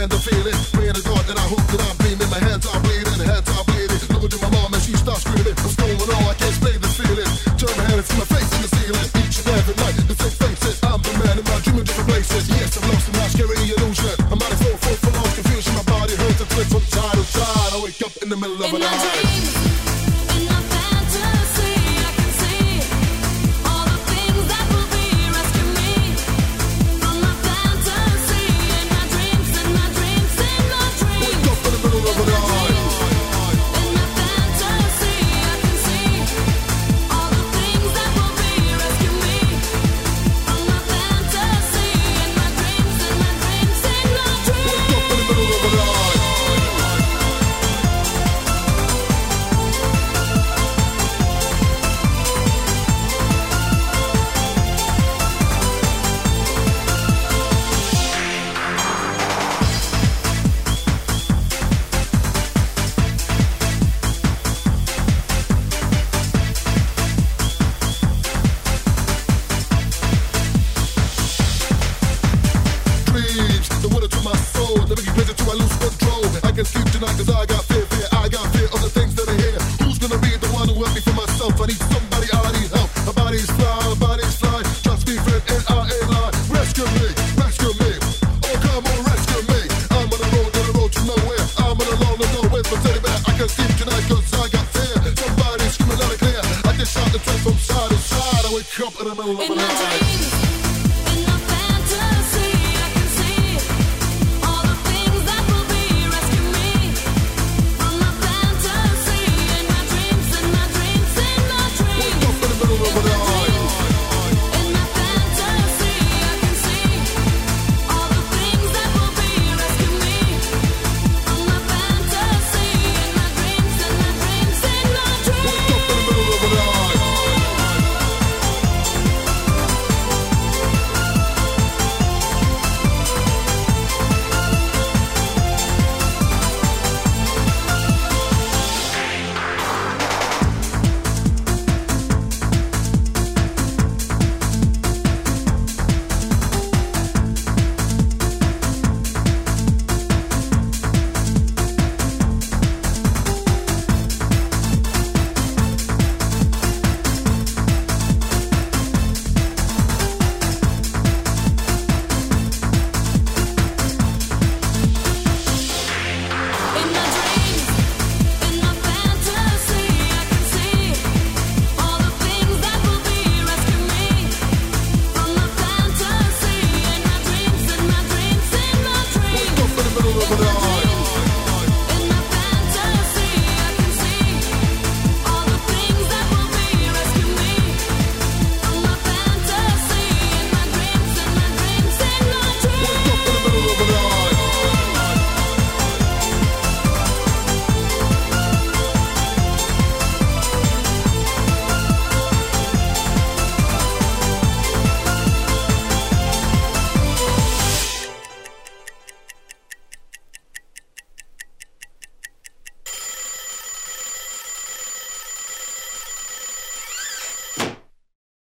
understand the feeling. Praying to God that I hope that I'm beaming. My hands are bleeding, hands are bleeding. Looking to my mom and she starts screaming. What's going on? I can't explain this feeling. Turn my head and see my face in the ceiling. Each and every night, the same faces. I'm the man in my dream in different places. Yes, I'm lost in my scary illusion. I'm out of full, full, full of confusion. My body hurts and twists from side to side. I wake up in the middle of In my night. Can sleep tonight 'cause I got fear, fear. I got fear of the things that I hear. Who's gonna be the one who help me for myself? I need somebody, I need help. My body's fly, my body's fly. Trust me, friend, and I ain't lie. Rescue me, rescue me. Oh, come on, rescue me. I'm on the road, on the road to nowhere. I'm on a long, long way from teddy bear. I can sleep tonight 'cause I got fear. Somebody screaming loud and clear. I just shout the track from side to side. I wake up in the middle of the night.